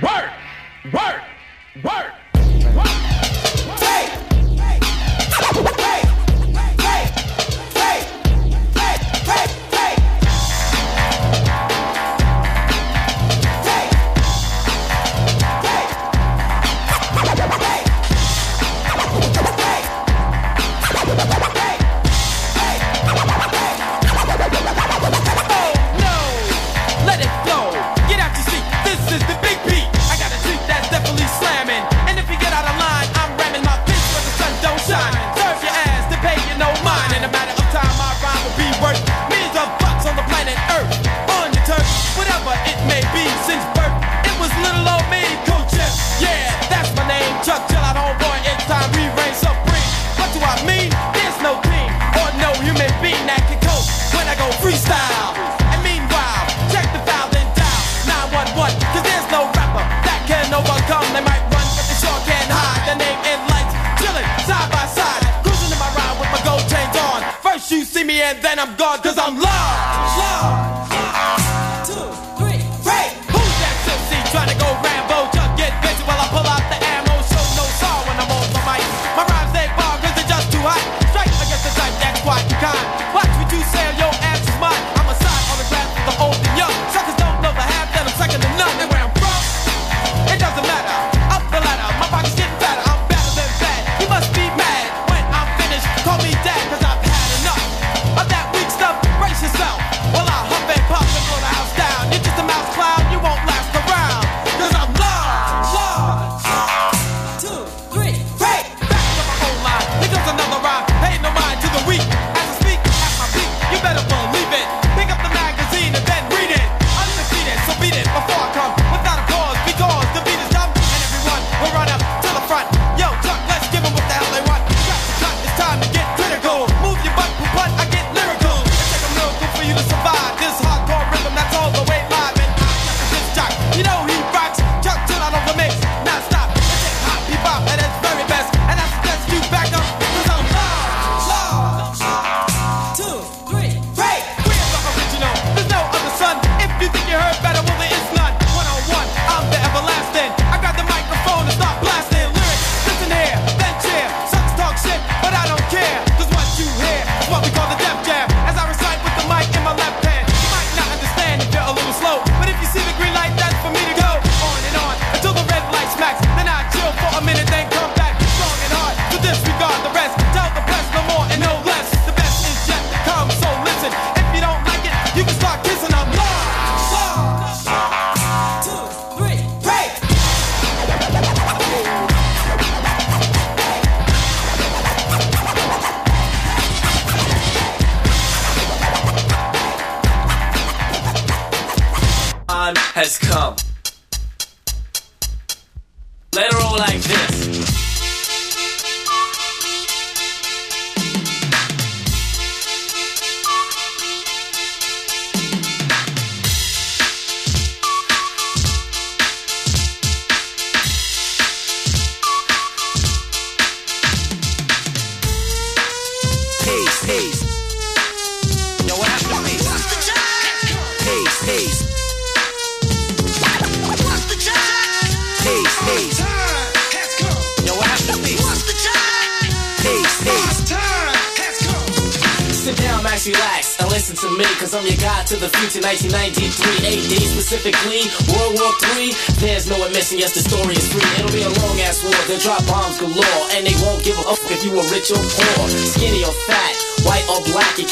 work, work, work.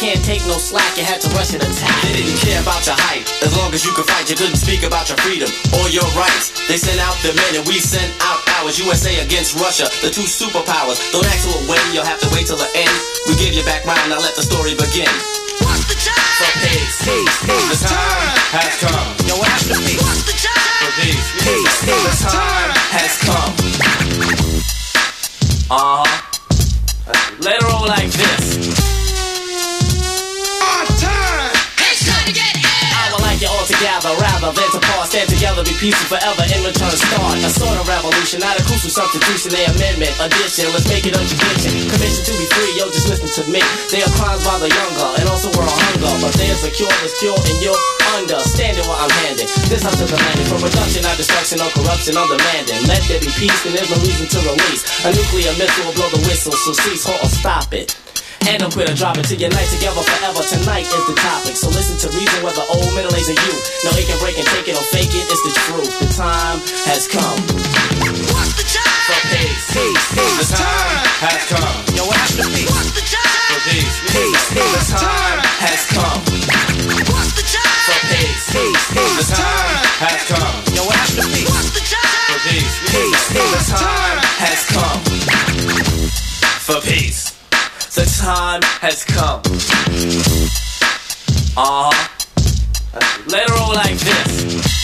can't take no slack, you had to rush and attack. They didn't care about your height, as long as you could fight, you couldn't speak about your freedom or your rights. They sent out their men and we sent out ours. USA against Russia, the two superpowers. Don't ask what when, you'll have to wait till the end. We give you back mine, now let the story begin. Be peaceful forever in return start. A sort of revolution, not a crucial substitution, a amendment, addition. Let's make it a tradition. Commission to be free, yo, just listen to me. They are crimes by the younger and also we're world hunger. But there's a cure that's pure and you're understanding what I'm handing. This up to the landing for reduction, not destruction or corruption, I'm demanding. Let there be peace, and there's no reason to release. A nuclear missile will blow the whistle, so cease, or stop it. And I'm or drop it to unite together forever. Tonight is the topic. So listen to reason whether old, middle aged, or you. No, he can break and take it or fake it. It's the truth. The time has come. What's the time? For peace. Peace, peace. The time has come. Yo, what happened to peace? What's the time? For peace. Peace, peace. The time has come. What's the time? For peace. Peace, peace. The time has come. Yo, what happened to peace? What's the time? For peace. Peace, peace. The time has come. For peace. The time has come. Uh huh. Let it roll like this.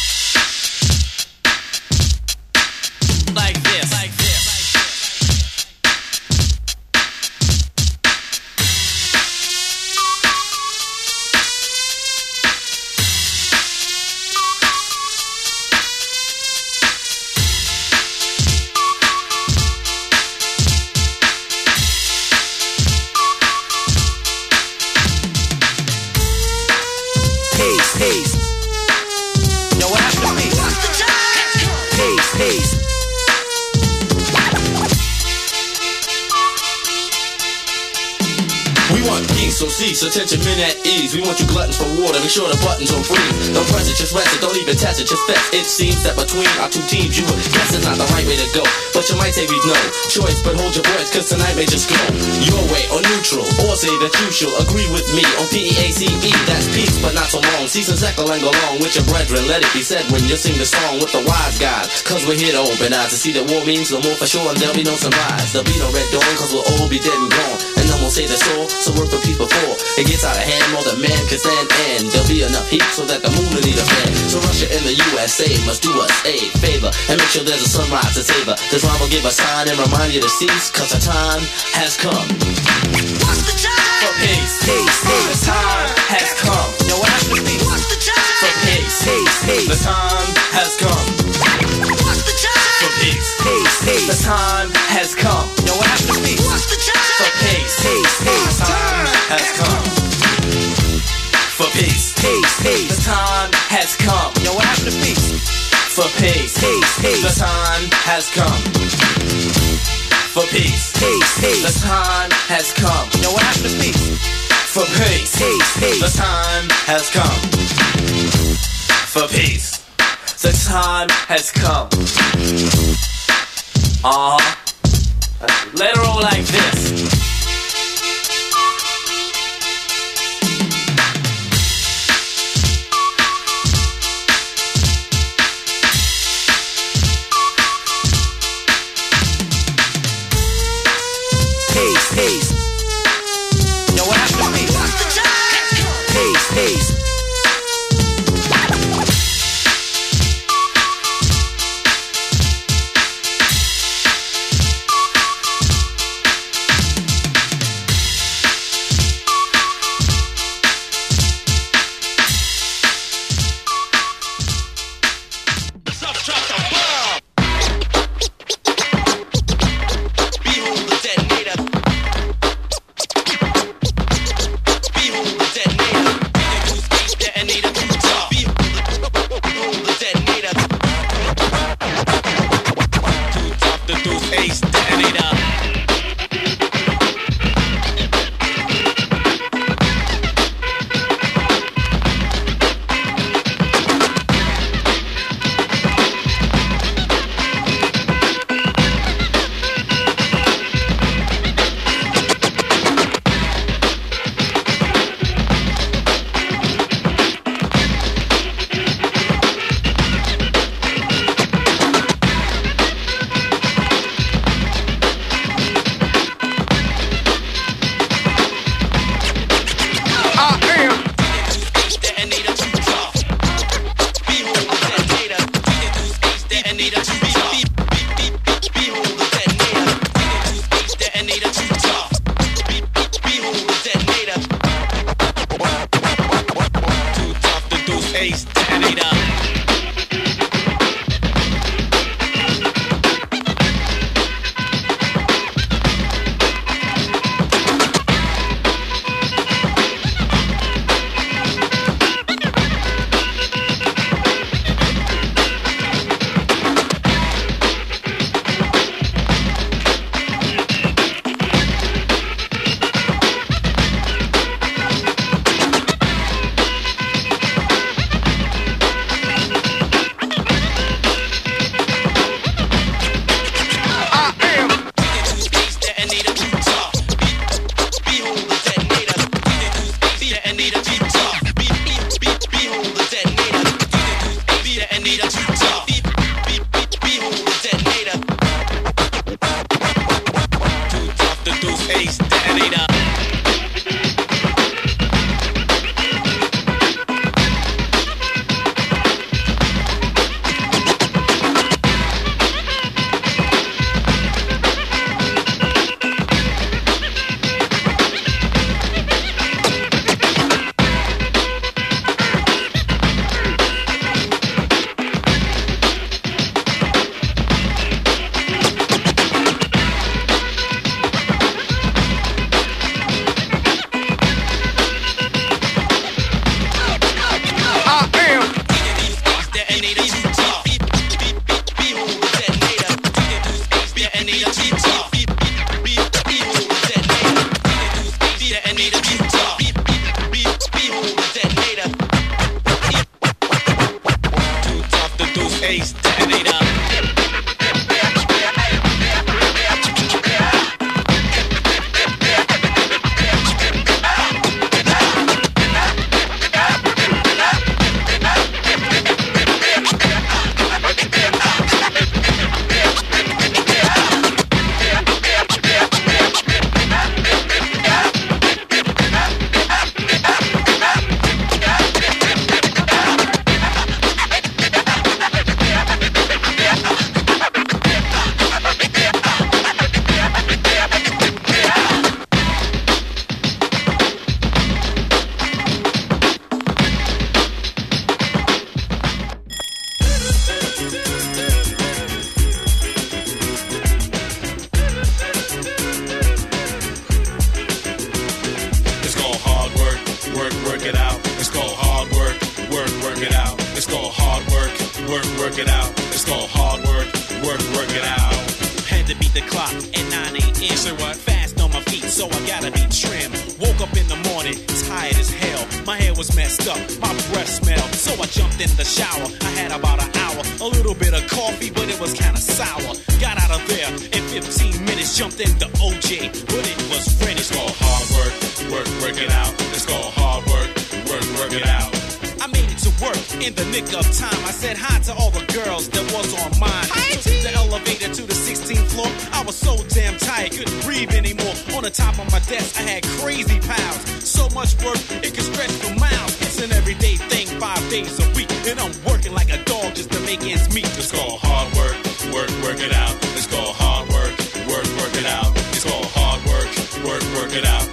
Rest it, seems that between our two teams, you would guess it's not the right way to go. But you might say we've no choice, but hold your voice, cause tonight may just go your way or neutral. Or say that you shall agree with me on P-E-A-C-E. That's peace, but not so long. Season second and go along with your brethren. Let it be said when you sing the song with the wise guys. Cause we're here to open eyes to see that war means no more for sure, and there'll be no surprise. There'll be no red dawn, cause we'll all be dead and gone. And one say the all, so work for peace before it gets out of hand. More than man can stand, and there'll be enough heat so that the moon will need a fan. So Russia and the USA must do us a favor and make sure there's a sunrise to savor. This rhyme will give a sign and remind you to cease, cause the time has come What's the time? for peace. Peace, The time has come what happened to peace? What's the time? for peace. Peace, peace. The time has come What's the time? for peace. Peace, The time has come peace. Peace, peace. The time has come for peace. Peace, The time has come Yo, what happened to peace? for peace. Peace, The time has come for peace. The time has come. Uh huh. Let it roll like this. days a week. And I'm working like a dog just to make ends meet. It's called hard work, work, work it out. It's called hard work, work, work it out. It's called hard work, work, work it out.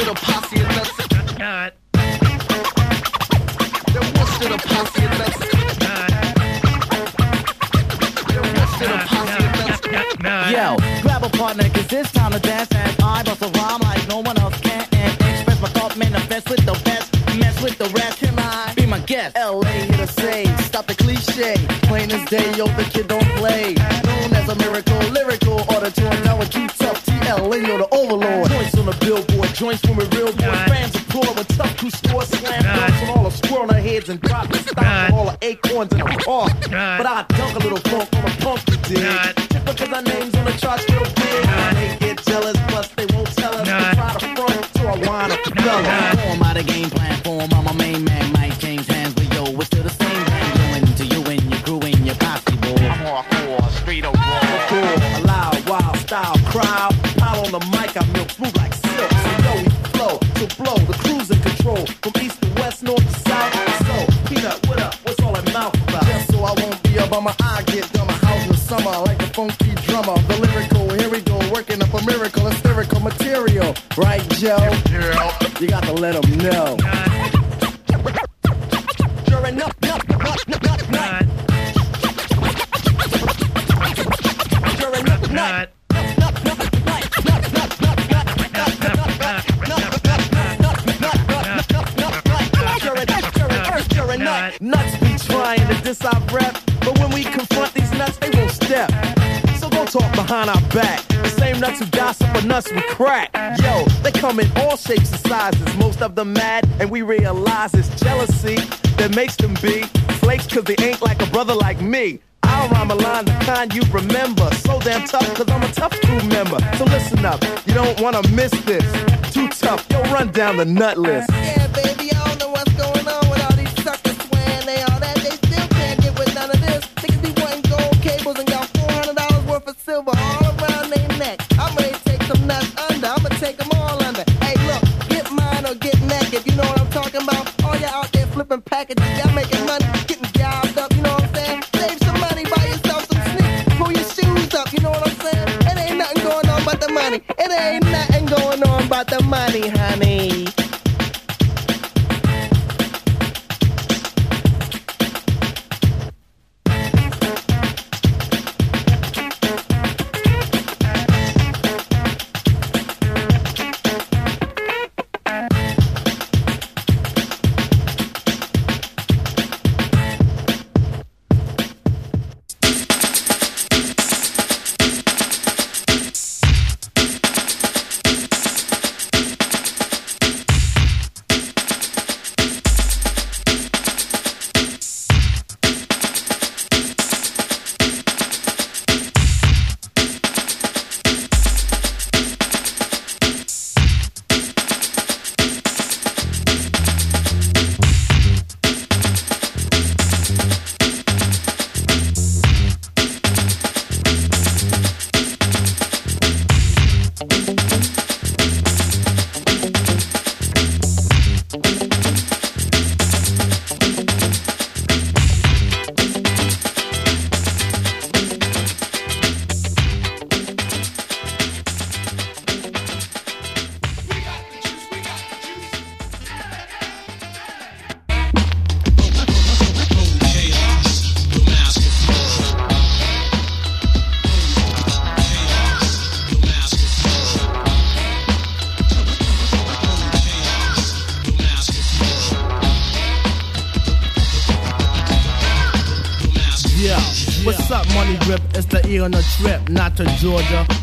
still posse unless it not. There was still posse unless it not. There was still a posse unless it not. Yo, grab a partner, cause it's time to dance. And I bust a rhyme like no one else can. And express my thought, manifest with the best. Mess with the rest, can I be my guest? LA here to say, stop the cliche. Plain as day, yo, the kid don't play. Joints when we're real boys. Fans applaud when tough crew score slam dunks on all the squirrel on their heads and drop the stock on all the acorns in the park. Joe? You got to let them know. A nut, nut. Nuts be trying to diss our rep, but when we confront these nuts, they won't step. So don't talk behind our back. Nuts who gossip are nuts we crack. Yo, they come in all shapes and sizes. Most of them mad, and we realize it's jealousy that makes them be flakes cause they ain't like a brother like me. I'll rhyme a line the kind you remember. So damn tough, cause I'm a tough crew member. So listen up, you don't wanna miss this. Too tough, yo, run down the nut list. Yeah, baby, I don't know what's going on there flipping packages. Y'all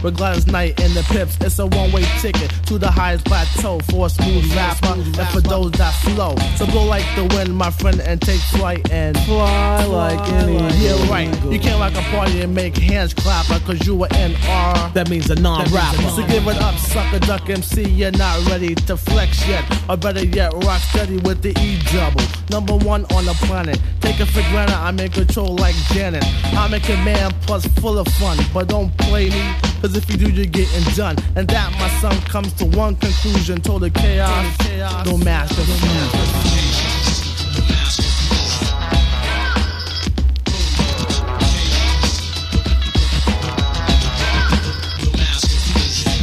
But Gladys Knight and the Pips, it's a one way ticket to the highest plateau for a smooth rapper the wind, my friend, and take flight and fly like any. Yeah, right. You can't rock a party and make hands clap uh, because you were NR. That means a non-rapper. So give it up, sucker duck MC. You're not ready to flex yet, or better yet, rock steady with the E double. Number one on the planet. Take it for granted, I'm in control like Janet. I'm in command plus full of fun, but don't play me. Cause if you do, you're getting done. And that, my son, comes to one conclusion. Total chaos, no master.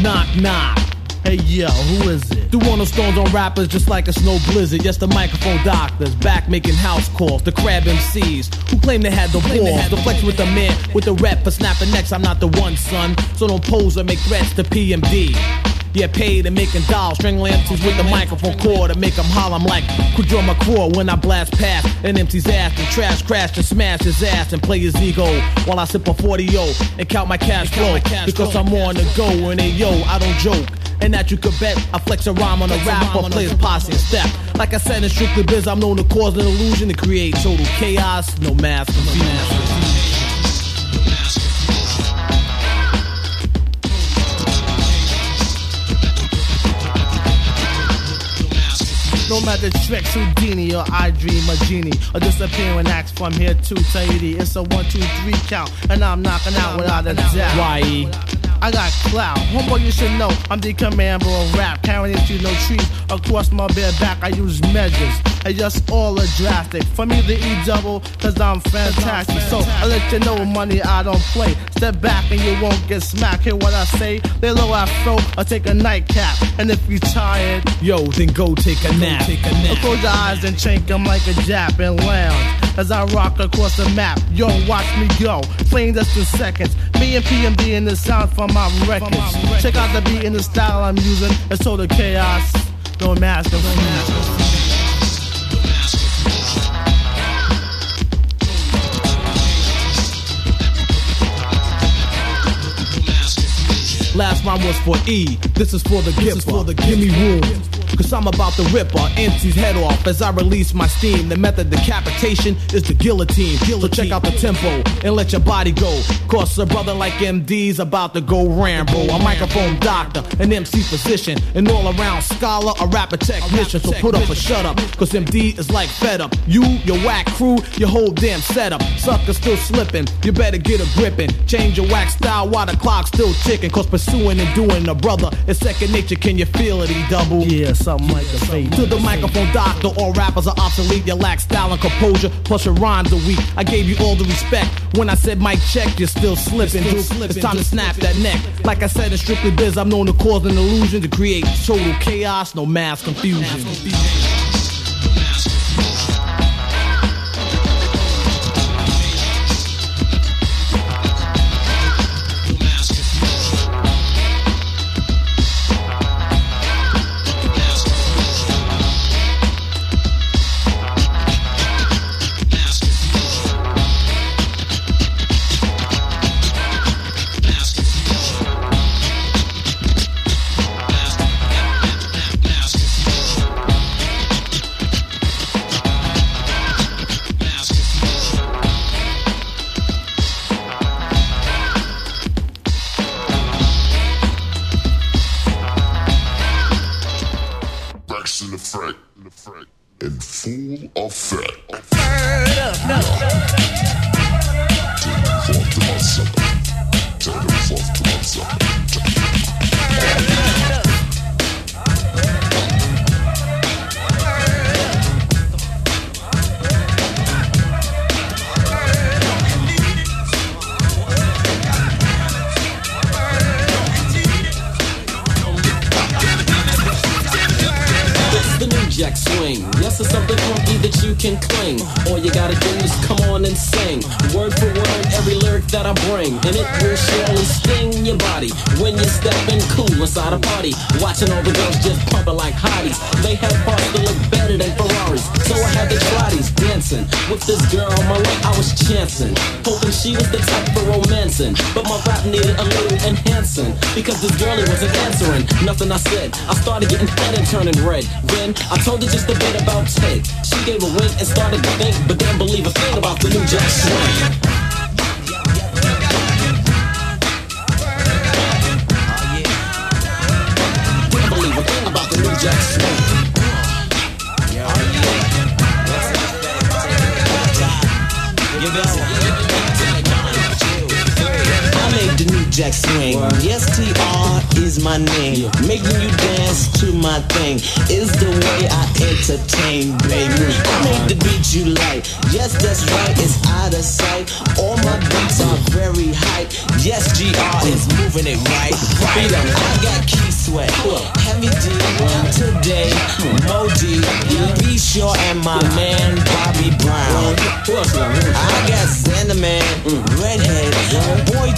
Knock, knock. Hey yo, who is it? The one who stones on rappers just like a snow blizzard. Yes, the microphone doctors back making house calls. The crab MCs who claim they had the balls. The flex with the man with the rep for snapping necks. I'm not the one, son. So don't pose or make threats to PMD. Yeah, paid and making dolls, strangling MCs with the microphone cord to make them holler. I'm like Quick Draw McGraw when I blast past an MC's ass and trash, crash and smash his ass and play his ego while I sip a 40 yo and count my cash flow because I'm on the go and hey yo, I don't joke. And that you could bet I flex a rhyme on a rap or play his posse and step. Like I said in Strictly Biz, I'm known to cause an illusion to create total chaos, no mass confusion. No matter tricks, Houdini or I dream a genie or disappearing acts from here to Tahiti. It's a one, two, three count, and I'm knocking out without a doubt. Why? I got clout. Homeboy, you should know I'm the commander of rap. Carrying into no trees across my bare back. I use measures. And just all are drastic. For me, the E double, cause I'm fantastic. So I let you know, money, I don't play. Step back and you won't get smacked. Hear what I say? Lay low afro or take a nightcap. And if you tired, yo, then go take a nap. Take a nap. Close your eyes and chink 'em like a Jap and lounge. As I rock across the map, yo, watch me go. Playing just in seconds. Me and PMD in the sound from my records. Check out the beat and the style I'm using. It's total chaos. No mask, no mask. Last rhyme was for E. This is for the gift. For the give me room. Cause I'm about to rip our MC's head off as I release my steam. The method decapitation is the guillotine. So check out the tempo and let your body go. Cause a brother like MD's about to go Rambo. A microphone doctor, an MC physician, an all around scholar, a rapper technician. So put up or shut up. Cause MD is like fed up. You, your whack crew, your whole damn setup. Sucker still slipping. You better get a gripping. Change your whack style while the clock's still ticking. Cause pursuing and doing a brother is second nature. Can you feel it, E double? Yeah, something like a fate. To the microphone doctor, all rappers are obsolete. You lack style and composure, plus your rhymes are weak. I gave you all the respect when I said mic check. You're still slipping. It's time to snap that neck. Like I said in Strictly Biz, I'm known to cause an illusion to create total chaos, no mass confusion. It's the new jack swing. Yes, it's something funky that you can cling. All you gotta do is come on and sing. Word for word, every lyric that I bring. And it will surely sting your body when you're stepping cool inside a party. Watching all the girls just pumping like hotties. They have parts that look better than Ferraris. So I had the trotties dancing. With this girl on my lap, I was chancing. Hoping she was the type for romancing. But my rap needed a little enhancing. Because this girlie wasn't answering. Nothing I said. I started getting fat and turning red. Then I told her just a bit about Ted. She gave a wink and started to think, but didn't believe a thing about the new Jack Swing. Jack Swing. Jack swing. Yes, TR is my name. Making you dance to my thing is the way I entertain, baby. I made the beat you like. Yes, that's right, it's out of sight. All my beats are very hype. Yes, GR is moving it right. Right. I got Keith Sweat. Heavy D today. Mo D. Be sure and my man Bobby Brown. I got Xander Man, redhead. Boy, Boy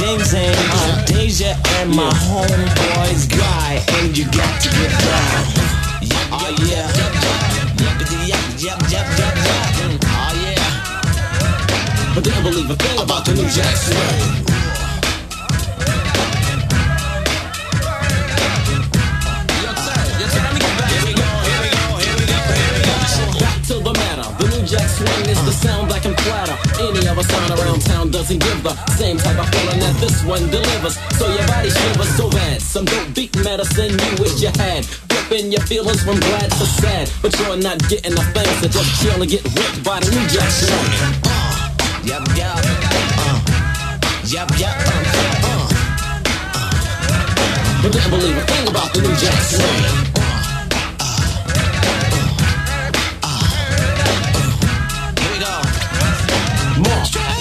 James and Deja, and my homeboys Guy, and you got to get down. Oh yeah. Yep, yep, yep, yep, Oh yeah. But didn't believe a thing about the new jack Any other sound around town doesn't give the same type of feeling that this one delivers. So your body shivers so bad. Some dope beat medicine you wish you had. Flipping your feelings from glad to sad. But you're not getting the things that just chill and get ripped by the new jack swing. Uh, Yep, yep. Uh. Yep, yep. Uh. Uh. But didn't believe a thing about the new jack swing.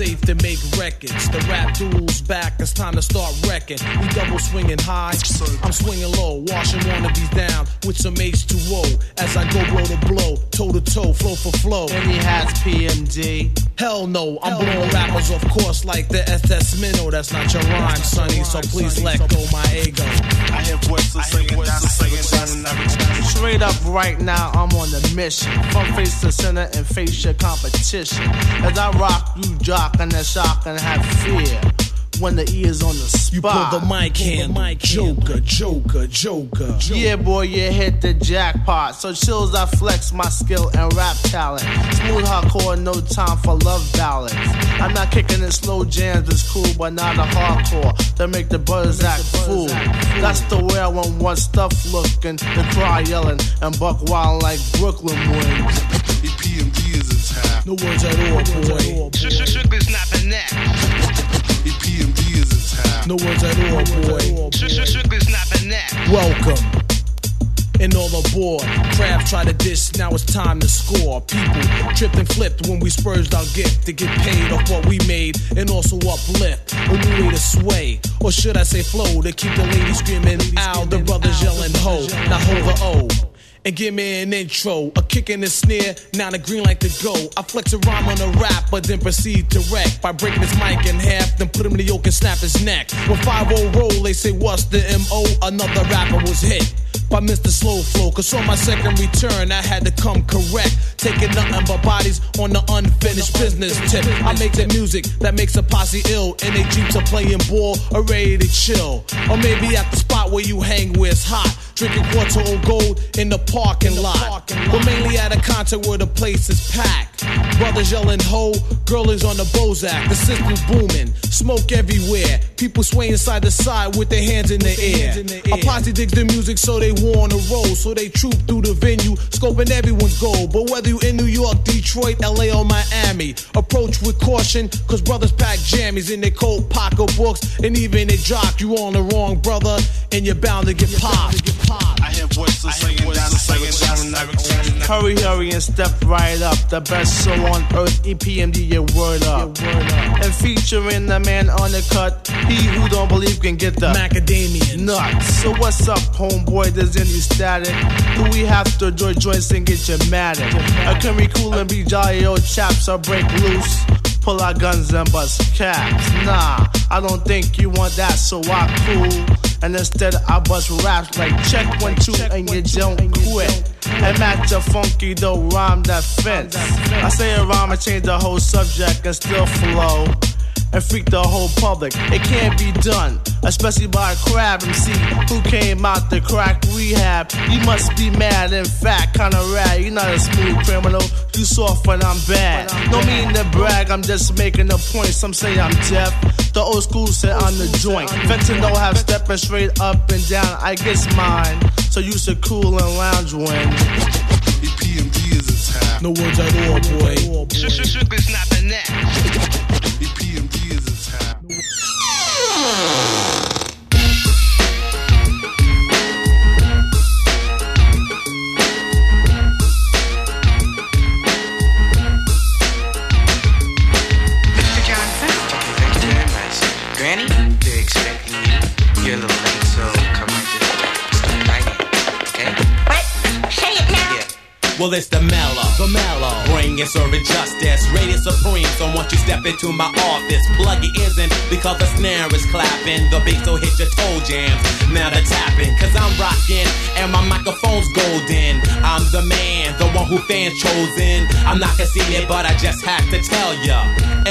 safe to make records, the rap duel's back. It's time to start wrecking. We double swinging high, I'm swinging low, washing wannabes down with some H2O as I go blow to blow, toe to toe, flow for flow. And he has PMD. Hell no, I'm blowing rappers off course like the SS Minnow. That's not your rhyme, sonny. So please let go my ego. I hear voices saying that's saying Straight up right now, I'm on the mission. From face to center and face your competition. As I rock, you jock and that shock and have fear. When the E is on the spot. You pull the mic handle, Joker, Joker, Joker. Yeah, boy, you hit the jackpot. So chills, I flex my skill and rap talent. Smooth hardcore, no time for love ballads. I'm not kicking in slow jams, it's cool, but not a hardcore. That make the brothers act fool. That's the way I want one stuff looking, the cry yelling, and buck wild like Brooklyn boys. EPMD is attacked. No words at all, boy. Strictly snapping that. EPMD is attacked. No words at all, boy. Strictly snapping that. Welcome. And all aboard. Crab try to diss, now it's time to score. People tripped and flipped when we spurged our gift to get paid off what we made and also uplift. A new way to sway, or should I say flow, to keep the ladies screaming out, the brothers yelling ho. Now hold the O. And give me an intro, a kick and a snare, now the green light to go. I flex a rhyme on a rap, but then proceed to wreck by breaking his mic in half, then put him in the yoke and snap his neck. When 5 roll, they say, What's the MO? Another rapper was hit by Mr. Slow Flow. Cause on my second return, I had to come correct. Taking nothing but bodies on the unfinished business tip. I make the music that makes a posse ill, and they jeeps are playing ball or ready to chill. Or maybe at the spot where you hang where it's hot. Drinking quarter or gold in the parking lot. But mainly at a concert where the place is packed. Brothers yelling ho, girl is on the Bozak. The system's booming, smoke everywhere. People swaying side to side with their hands in the air. A posse digs the music so they want to roll. So they troop through the venue, scoping everyone's goal. But whether you in New York, Detroit, LA, or Miami, approach with caution, cause brothers pack jammies in their coat pocketbooks. And even they jock you on the wrong brother, and you're bound to get popped. I hear voices saying that's saying that's Hurry, hurry, and step right up. The best show on earth, EPMD, your word up. And featuring the man on the cut, he who don't believe can get the macadamia nuts. So what's up, homeboy? There's any static? Do we have to join joints and get dramatic? Or can we cool and be jolly old chaps or break loose? Pull our guns and bust caps. Nah, I don't think you want that, so I cool. And instead I bust raps like check one, two, and you don't quit. And match a funky though rhyme that fits. I say a rhyme, I change the whole subject and still flow. And freak the whole public. It can't be done, especially by a crab MC who came out the crack rehab. You must be mad, in fact, kinda rad. You're not a smooth criminal, you soft when I'm bad. No mean to brag, I'm just making a point. Some say I'm deaf. The old school said I'm the joint. Fentanyl have stepping straight up and down. I guess mine. So you should cool and lounge when. EPMD is attacked. No words at all, boy. Sugar snap the Well, it's the mellow, the mellow. Bringing serving justice, radiant supreme. So once you step into my office, plug in because the snare is clapping. The bass will hit your toe jams. Now the tapping, cause I'm rocking and my microphone's golden. I'm the man, the one who fans chosen. I'm not conceited, but I just have to tell ya.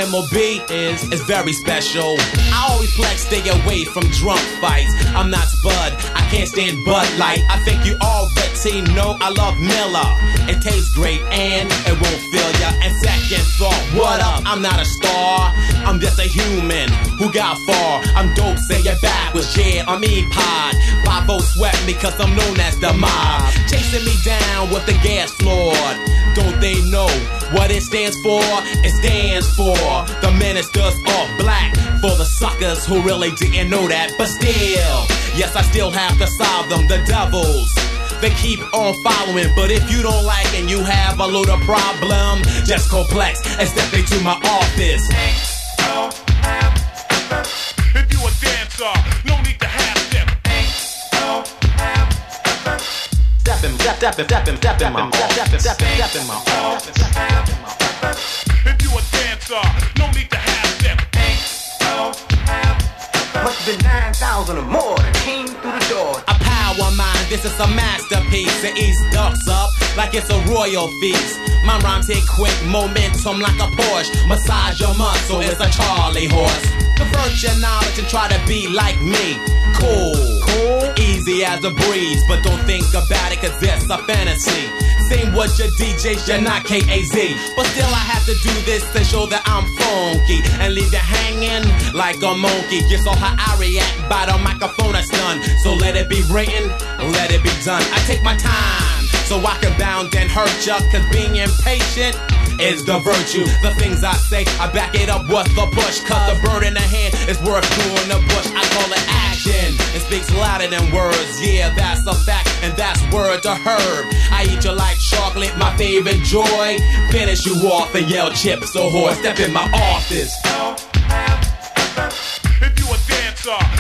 MOB is is very special. I always flex, stay away from drunk fights. I'm not Spud, I can't stand Bud Light. I think you all already know I love Miller. It tastes great and it won't fill ya. And second thought, what up? I'm not a star. I'm just a human who got far. I'm dope, say it backwards, yeah. I mean pod. 5 sweat me cause I'm known as the mob. Chasing me down with the gas floored. Don't they know what it stands for? It stands for the ministers all black. For the suckers who really didn't know that. But still, yes, I still have to solve them. The devils. They keep on following, but if you don't like and you have a little problem, just complex and step into my office. If you a dancer, no need to have step. Step in, step, step, step in, step in my office. Step in, step in, step in my office. If you a dancer, no need to have step. Must have been 9,000 or more that came through the door. A power mind, this is a masterpiece. The East ducks up like it's a royal feast. My rhymes hit quick, momentum like a Porsche. Massage your muscle, it's a Charlie horse. Convert your knowledge and try to be like me. Cool, cool, easy as a breeze. But don't think about it, cause it's a fantasy. Same what your DJs, you're not KAZ. But still, I have to do this to show that I'm funky and leave you hanging like a monkey. Just saw how I react by the microphone that's done. So let it be written, let it be done. I take my time so I can bound and hurt ya. Cause being impatient is the virtue. The things I say, I back it up with the push. Cause the bird in the hand is worth doing the bush. I call it action. It speaks louder than words. Yeah, that's a fact, and that's word to herb. I eat you like chocolate, my favorite joy. Finish you off and yell chips so horse. Step in my office. If you a dancer,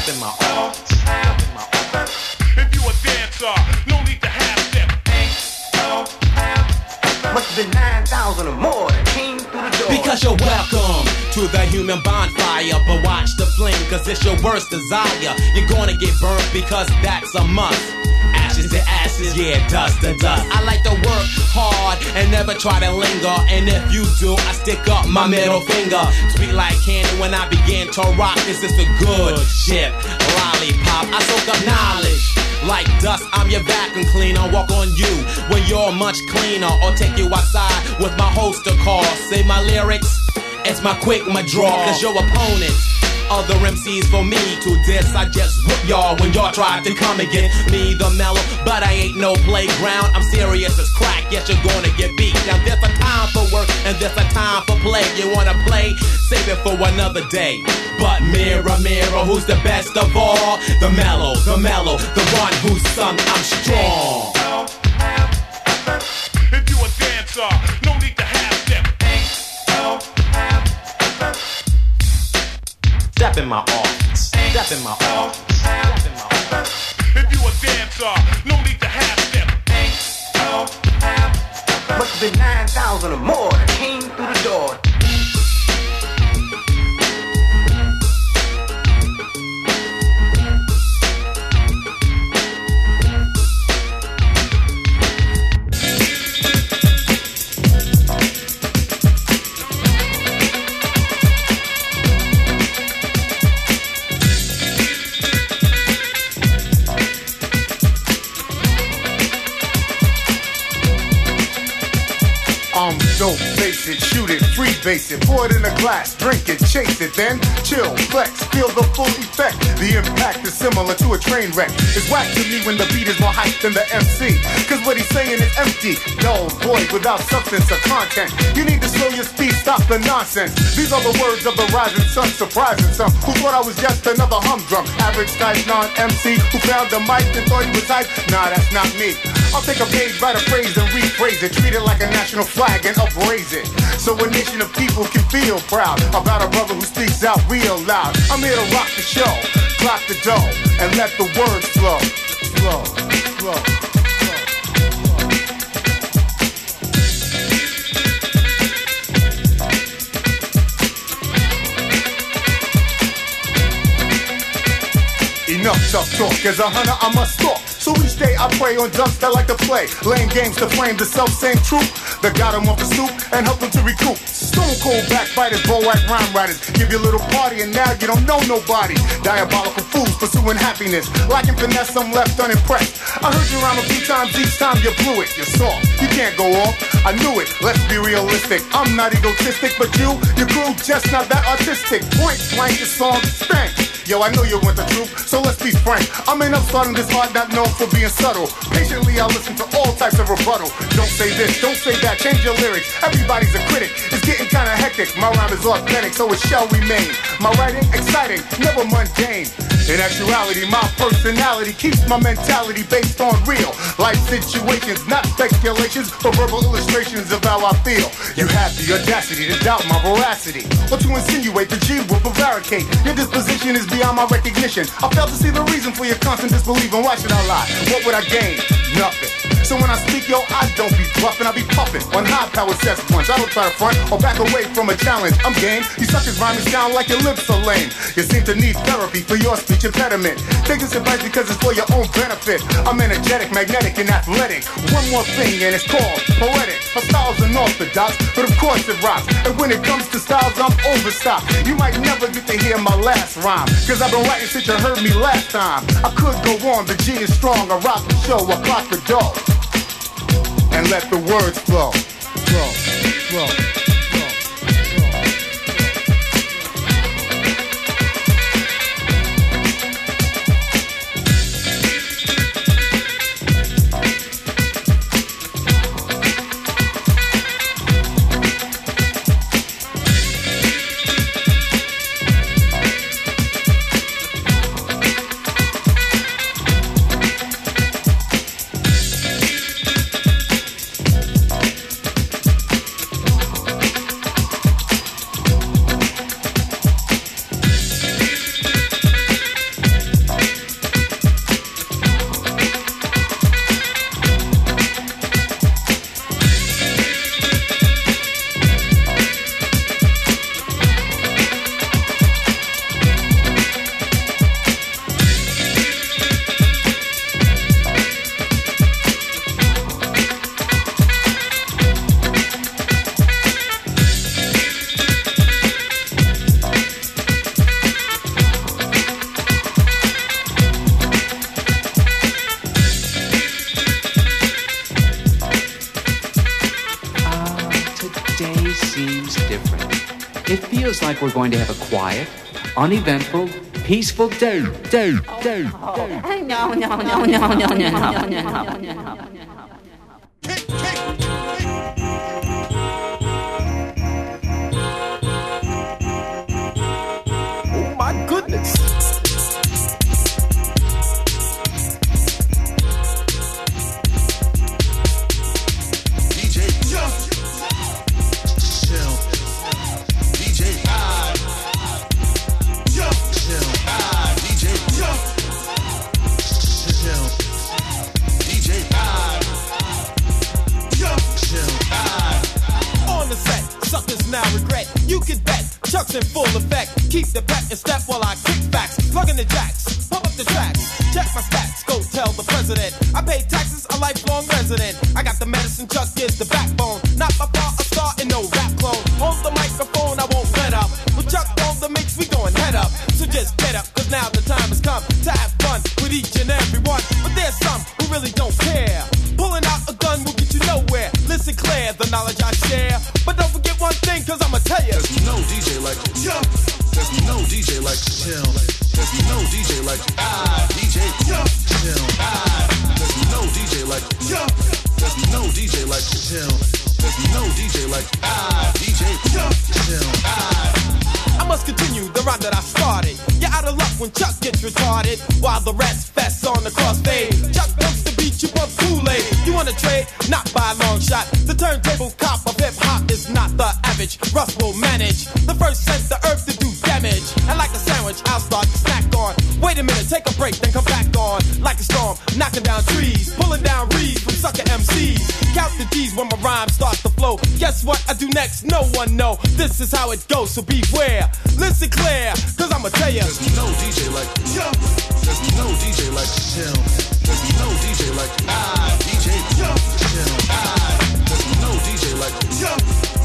Step in my office. Step in my office. If you a dancer, no need to have step. Must have been 9,000 or more that came through the door. Because you're welcome to the human bonfire. But watch the flame, cause it's your worst desire. You're gonna get burnt because that's a must. Ashes yeah, dust to dust. I like to work hard and never try to linger. And if you do, I stick up my middle finger. Sweet like candy when I begin to rock. This is a good shit. Lollipop, I soak up knowledge. Like dust, I'm your vacuum cleaner. Walk on you when you're much cleaner. Or take you outside with my host to call. Say my lyrics, it's my quick, my draw. Cause your opponent. Other MCs for me to diss. I just whoop y'all when y'all try to come against me, the mellow. But I ain't no playground. I'm serious as crack, yet you're gonna get beat. Now there's a time for work and there's a time for play. You wanna play? Save it for another day. But mirror, mirror, who's the best of all? The mellow, the mellow, the one who's sung I'm strong. If you a dancer, my office. Step in my office. Step in my office. If you a dancer, no need to have step. Must have been 9,000 or more that came through the door. It, shoot it, free base it, pour it in a glass, drink it, chase it, then chill, flex, feel the full effect. The impact is similar to a train wreck. It's whack to me when the beat is more hype than the MC. Cause what he's saying is empty, dull, void, without substance or content. You need to slow your speed, stop the nonsense. These are the words of the rising sun, surprising some who thought I was just another humdrum. Average type non-MC who found the mic and thought he was hype. Nah, that's not me. I'll take a page, write a phrase, and rephrase it. Treat it like a national flag and upraise it. So a nation of people can feel proud about a brother who speaks out real loud. I'm here to rock the show, clock the dough, and let the words flow. Flow, flow. Enough tough talk. As a hunter, I must stalk. So each day I pray on ducks that like to play. Laying games to frame the self same truth that got them the stoop and help them to recoup. Stone cold backbiters, boac rhyme writers. Give you a little party and now you don't know nobody. Diabolical fools pursuing happiness. Lacking finesse, I'm left unimpressed. I heard you rhyme a few times each time you blew it. You're soft. You can't go off. I knew it. Let's be realistic. I'm not egotistic, but you, your crew, just not that artistic. Point blank, the song stinks. Yo, I know you want the truth, so let's be frank. I'm in upstarting this art not known for being subtle. Patiently, I listen to all types of rebuttal. Don't say this, don't say that, change your lyrics. Everybody's a critic. It's getting kinda hectic. My rhyme is authentic, so it shall remain. My writing exciting, never mundane. In actuality, my personality keeps my mentality based on real life situations, not speculations, but verbal illustrations of how I feel. You have the audacity to doubt my veracity, or to insinuate the G will prevaricate. Your disposition is beyond my recognition. I fail to see the reason for your constant disbelief, and why should I lie? What would I gain? Nothing. So when I speak, yo, I don't be bluffing, I be puffing on high powered sets punch. I don't try to front or back away from a challenge. I'm game. You suckers rhyming sound like your lips are lame. You seem to need therapy for your speech impediment. Take this advice because it's for your own benefit. I'm energetic, magnetic, and athletic. One more thing, and it's called poetic. My style's unorthodox, but of course it rocks. And when it comes to styles, I'm overstocked. You might never get to hear my last rhyme. Cause I've been writing since you heard me last time. I could go on, the G is strong. I rock the show, I clock the dough. And let the words flow. Flow, flow. Going to have a quiet, uneventful, peaceful day. Day. Day. Day. No, no, no, no, no, no, no, no, no. The president. I pay taxes, a lifelong resident. I got the medicine, Chuck is the backbone. Not my part, a star and no rap clone. On the microphone, I won't let up. With Chuck on the mix, we going head up. So just get up, cause now the time has come to have fun with each and every one. But there's some who really don't care. Pulling out a gun will get you nowhere. Listen clear, the knowledge I share. But don't forget one thing, cause I'ma tell you. There's no DJ like you. There's no DJ like you. There's no DJ like ah when Chuck gets retarded, while the rest fests on the crossfade. Chuck wants to beat you up Kool-Aid. You wanna trade? Not by a long shot. The turntable cop of hip hop is not the average. Russ will manage the first sense the earth to do damage. And like a sandwich, I'll start to snack on. Wait a minute, take a break, then come back on. Like a storm, knocking down trees, pulling down reeds from sucker MCs. Count the G's when my rhyme starts to. Guess what I do next? No one know. This is how it goes, so beware. Listen clear, cause I'ma tell you. There's no DJ like you. There's no DJ like chill. There's no DJ like ah DJ chill. Ah, there's no DJ like you.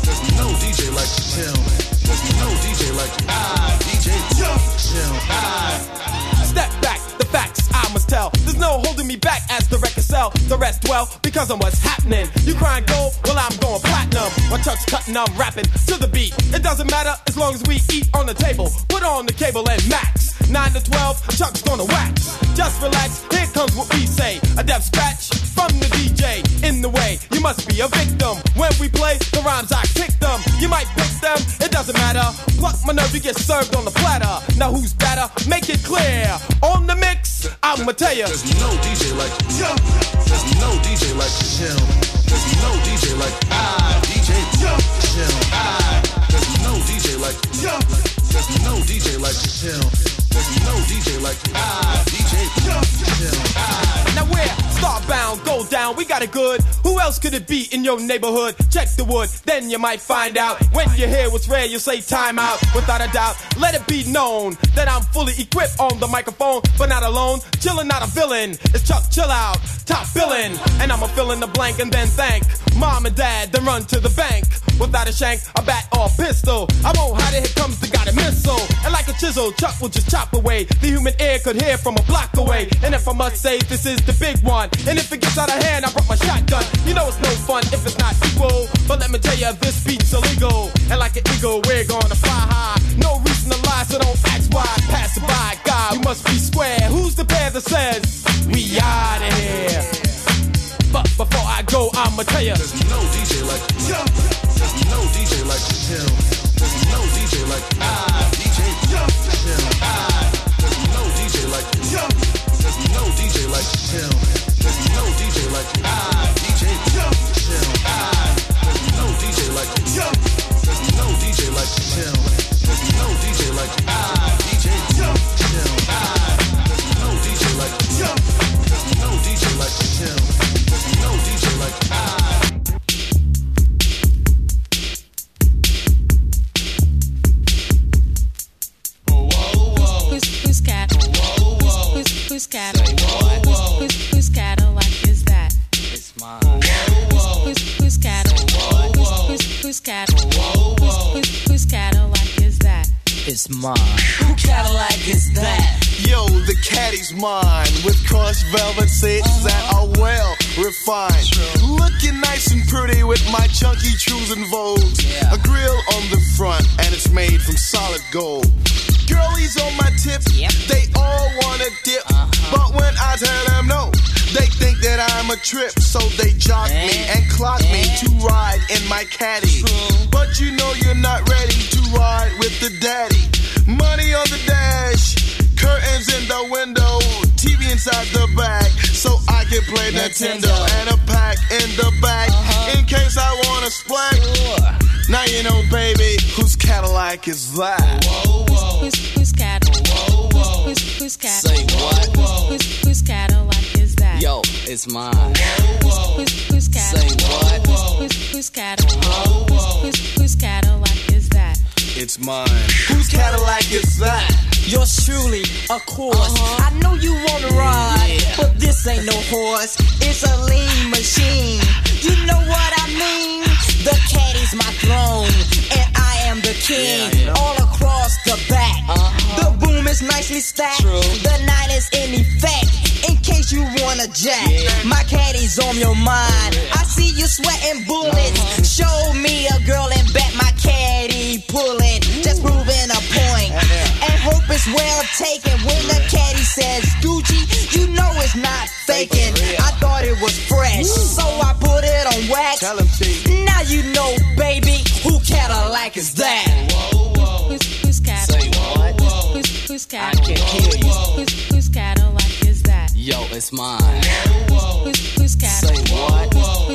There's no DJ like chill. There's no DJ like ah DJ chill. Ah. Step back, the facts I must tell. There's no holding me back as the record The rest dwell because I'm what's happening. You crying gold, well I'm going platinum. My Chuck's cutting, I'm rapping to the beat. It doesn't matter as long as we eat on the table. Put on the cable and max. 9 to 12, Chuck's gonna wax. Just relax, here comes what we say. A death scratch from the DJ. In the way, you must be a victim. When we play, the rhymes I kick them. You might pick them, it doesn't matter. Pluck my nerve, you get served on the platter. Now who's better? Make it clear. I'ma tell you. There's no DJ like you. There's no DJ like chill. There's no DJ like ah DJ chill. Ah, there's no DJ like you. There's no DJ like chill. There's no DJ like ah DJ chill. Ah. Now where Starbound go down, we got it good. Who else could it be in your neighborhood? Check the wood, then you might find out. When you hear what's rare, you'll say time out. Without a doubt, let it be known that I'm fully equipped on the microphone, but not alone. Chillin', not a villain. It's Chuck, chill out, top billin'. And I'ma fill in the blank and then thank mom and dad, then run to the bank. Without a shank, a bat or a pistol. I won't hide it, here comes the guided missile. And like a chisel, Chuck will just chop away. The human ear could hear from a block away. And if I must say, this is the big one. And if it gets out of hand, I brought my shotgun. You know it's no fun if it's not equal. But let me tell you, this beat's illegal. And like an eagle, we're gonna fly high. No reason to lie, so don't ask why. Pass by, God, we must be square. Who's the pair that says, we out of here? But before I go, I'ma tell you. There's no DJ like. There's no DJ like chill. There's no DJ like ah trip. So they jock me eh, and clock me eh. to ride in my caddy. But you know you're not ready to ride with the daddy. Money on the dash, curtains in the window, TV inside the back, so I can play Nintendo. And a pack in the back, uh-huh. in case I wanna splash. Now you know, baby, whose Cadillac is that? Whoa, whoa. Who's who's cat? Who's who's who's cat? Say what? Who's who's Cadillac is that? Yo, it's mine. Who's who's? Say what? Who's who's cat? Who's Cadillac is that? It's mine. Whose Cadillac is that? Yours truly, of course. Uh-huh. I know you wanna ride, but this ain't no horse. It's a lean machine. You know what I mean? The caddy's my throne, and I am the king. All across the back. Uh-huh. The boom is nicely stacked. The night is in effect. In case you wanna jack. My caddy's on your mind. I see you sweating bullets. Show me a girl and bet my caddy pulling. Just proving a point. And hope it's well taken. When the caddy says Gucci, you know it's not faking. I thought it was fresh, so I put it on wax. Now you know, baby, who Cadillac is that? Who's, who's Cadillac? Who's, who's, who's Cadillac? I can't it's mine. Say what?